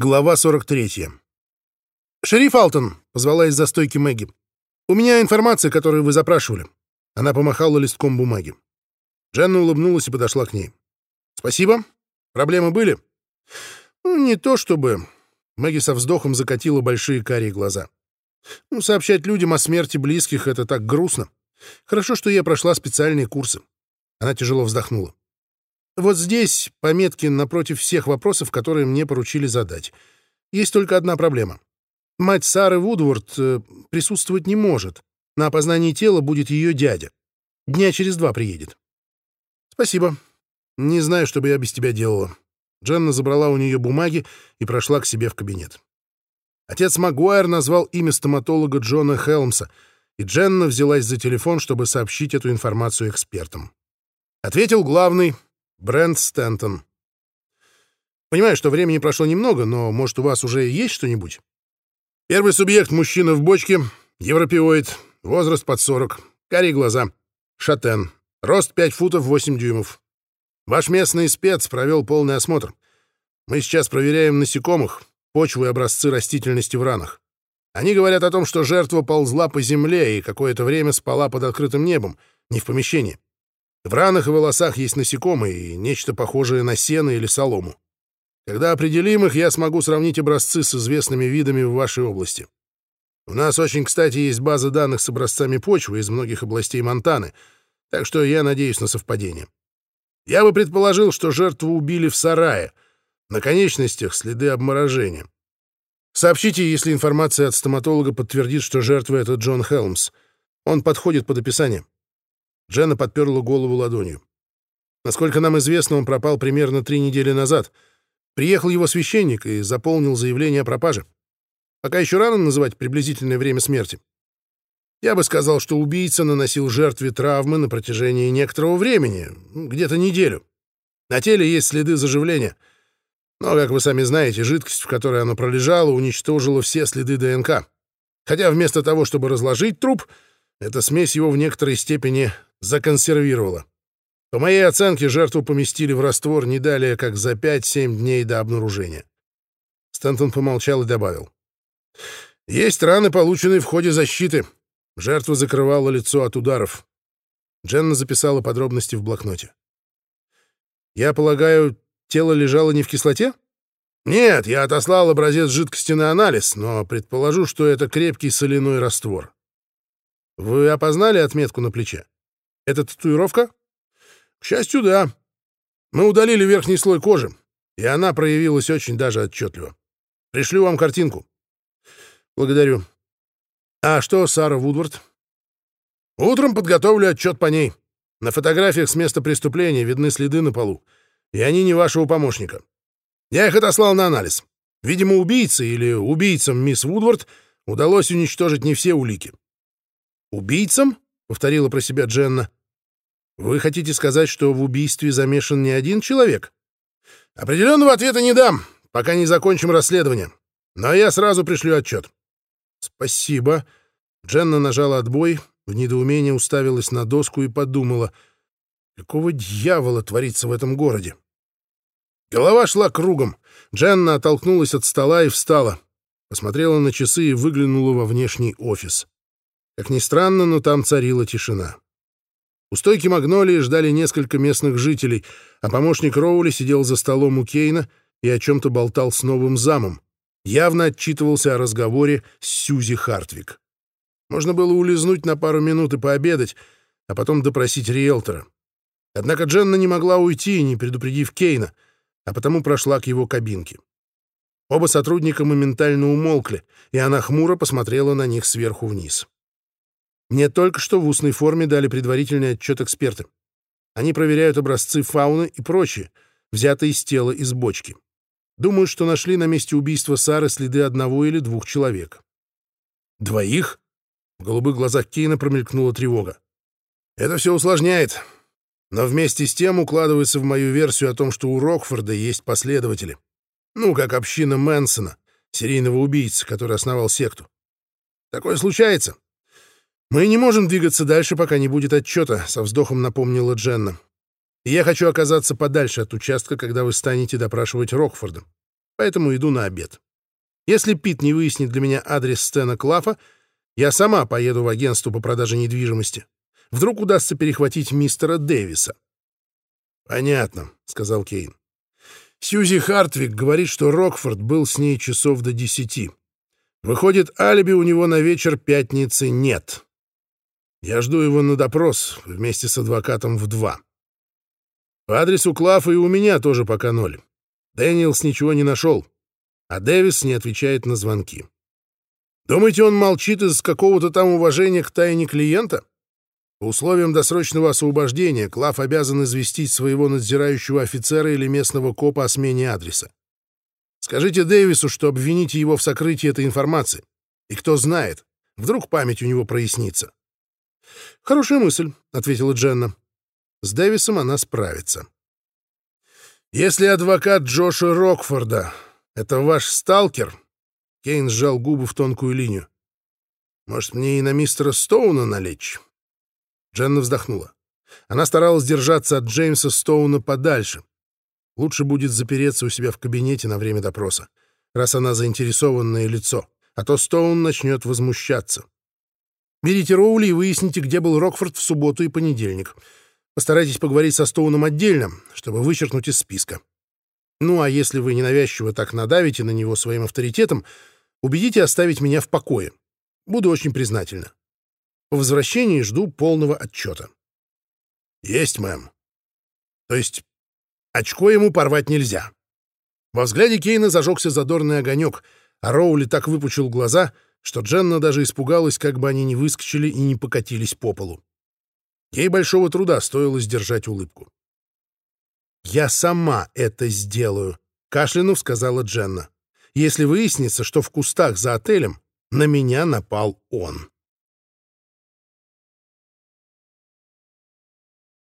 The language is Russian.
Глава 43. «Шериф Алтон», — позвала из застойки Мэгги. «У меня информация, которую вы запрашивали». Она помахала листком бумаги. Дженна улыбнулась и подошла к ней. «Спасибо. Проблемы были?» «Ну, «Не то чтобы...» Мэгги со вздохом закатила большие карие глаза. «Ну, сообщать людям о смерти близких — это так грустно. Хорошо, что я прошла специальные курсы». Она тяжело вздохнула. Вот здесь пометки напротив всех вопросов, которые мне поручили задать. Есть только одна проблема. Мать Сары Вудворд э, присутствовать не может. На опознании тела будет ее дядя. Дня через два приедет. Спасибо. Не знаю, что бы я без тебя делала. Дженна забрала у нее бумаги и прошла к себе в кабинет. Отец Магуайр назвал имя стоматолога Джона Хелмса, и Дженна взялась за телефон, чтобы сообщить эту информацию экспертам. Ответил главный — Брент Стэнтон. Понимаю, что времени прошло немного, но, может, у вас уже есть что-нибудь? Первый субъект — мужчина в бочке, европеоид, возраст под 40, карие глаза, шатен, рост 5 футов 8 дюймов. Ваш местный спец провел полный осмотр. Мы сейчас проверяем насекомых, почву и образцы растительности в ранах. Они говорят о том, что жертва ползла по земле и какое-то время спала под открытым небом, не в помещении. В ранах и волосах есть насекомые и нечто похожее на сено или солому. Когда определим их, я смогу сравнить образцы с известными видами в вашей области. У нас очень, кстати, есть база данных с образцами почвы из многих областей Монтаны, так что я надеюсь на совпадение. Я бы предположил, что жертву убили в сарае. На конечностях следы обморожения. Сообщите, если информация от стоматолога подтвердит, что жертва — это Джон Хелмс. Он подходит под описание. Дженна подперла голову ладонью. Насколько нам известно, он пропал примерно три недели назад. Приехал его священник и заполнил заявление о пропаже. Пока еще рано называть приблизительное время смерти. Я бы сказал, что убийца наносил жертве травмы на протяжении некоторого времени, где-то неделю. На теле есть следы заживления. Но, как вы сами знаете, жидкость, в которой оно пролежало, уничтожила все следы ДНК. Хотя вместо того, чтобы разложить труп, эта смесь его в некоторой степени законсервировала. По моей оценке, жертву поместили в раствор не далее, как за 5-7 дней до обнаружения. Стэнтон помолчал и добавил. Есть раны, полученные в ходе защиты. Жертва закрывала лицо от ударов. Дженна записала подробности в блокноте. «Я полагаю, тело лежало не в кислоте?» «Нет, я отослал образец жидкости на анализ, но предположу, что это крепкий соляной раствор». «Вы опознали отметку на плече?» Это татуировка? К счастью, да. Мы удалили верхний слой кожи, и она проявилась очень даже отчетливо. Пришлю вам картинку. Благодарю. А что Сара Вудвард? Утром подготовлю отчет по ней. На фотографиях с места преступления видны следы на полу, и они не вашего помощника. Я их отослал на анализ. Видимо, убийце или убийцам мисс Вудвард удалось уничтожить не все улики. «Убийцам?» — повторила про себя Дженна. Вы хотите сказать, что в убийстве замешан не один человек? Определенного ответа не дам, пока не закончим расследование. Но я сразу пришлю отчет. Спасибо. Дженна нажала отбой, в недоумении уставилась на доску и подумала, какого дьявола творится в этом городе? Голова шла кругом. Дженна оттолкнулась от стола и встала. Посмотрела на часы и выглянула во внешний офис. Как ни странно, но там царила тишина. У стойки Магнолии ждали несколько местных жителей, а помощник Роули сидел за столом у Кейна и о чем-то болтал с новым замом. Явно отчитывался о разговоре с Сьюзи Хартвик. Можно было улизнуть на пару минут и пообедать, а потом допросить риэлтора. Однако Дженна не могла уйти, не предупредив Кейна, а потому прошла к его кабинке. Оба сотрудника моментально умолкли, и она хмуро посмотрела на них сверху вниз. Мне только что в устной форме дали предварительный отчет эксперты. Они проверяют образцы фауны и прочее, взятые из тела из бочки. Думаю, что нашли на месте убийства Сары следы одного или двух человек. Двоих? В голубых глазах Кейна промелькнула тревога. Это все усложняет. Но вместе с тем укладывается в мою версию о том, что у Рокфорда есть последователи. Ну, как община Мэнсона, серийного убийцы, который основал секту. Такое случается. «Мы не можем двигаться дальше, пока не будет отчета», — со вздохом напомнила Дженна. «И я хочу оказаться подальше от участка, когда вы станете допрашивать Рокфорда. поэтому иду на обед. Если Пит не выяснит для меня адрес Стена Клафа, я сама поеду в агентство по продаже недвижимости. Вдруг удастся перехватить мистера Дэвиса. «Понятно», — сказал Кейн. Сьюзи Хартвик говорит, что Рокфорд был с ней часов до десяти. Выходит, алиби у него на вечер пятницы нет. Я жду его на допрос вместе с адвокатом в два. По адресу Клафа и у меня тоже пока ноль. Дэниелс ничего не нашел а Дэвис не отвечает на звонки. Думаете, он молчит из какого-то там уважения к тайне клиента? По условиям досрочного освобождения Клав обязан известить своего надзирающего офицера или местного копа о смене адреса. Скажите Дэвису, что обвините его в сокрытии этой информации. И кто знает, вдруг память у него прояснится. «Хорошая мысль», — ответила Дженна. «С Дэвисом она справится». «Если адвокат Джоша Рокфорда «Это ваш сталкер?» Кейн сжал губы в тонкую линию. «Может, мне и на мистера Стоуна налечь?» Дженна вздохнула. Она старалась держаться от Джеймса Стоуна подальше. Лучше будет запереться у себя в кабинете на время допроса, раз она заинтересованное лицо, а то Стоун начнет возмущаться. Берите Роули и выясните, где был Рокфорд в субботу и понедельник. Постарайтесь поговорить со Стоуном отдельно, чтобы вычеркнуть из списка. Ну, а если вы ненавязчиво так надавите на него своим авторитетом, убедите оставить меня в покое. Буду очень признательна. По возвращении жду полного отчета. Есть, мэм. То есть очко ему порвать нельзя. Во взгляде Кейна зажегся задорный огонек, а Роули так выпучил глаза, что Дженна даже испугалась, как бы они не выскочили и не покатились по полу. Ей большого труда стоило сдержать улыбку. «Я сама это сделаю», — кашлянув сказала Дженна. «Если выяснится, что в кустах за отелем на меня напал он».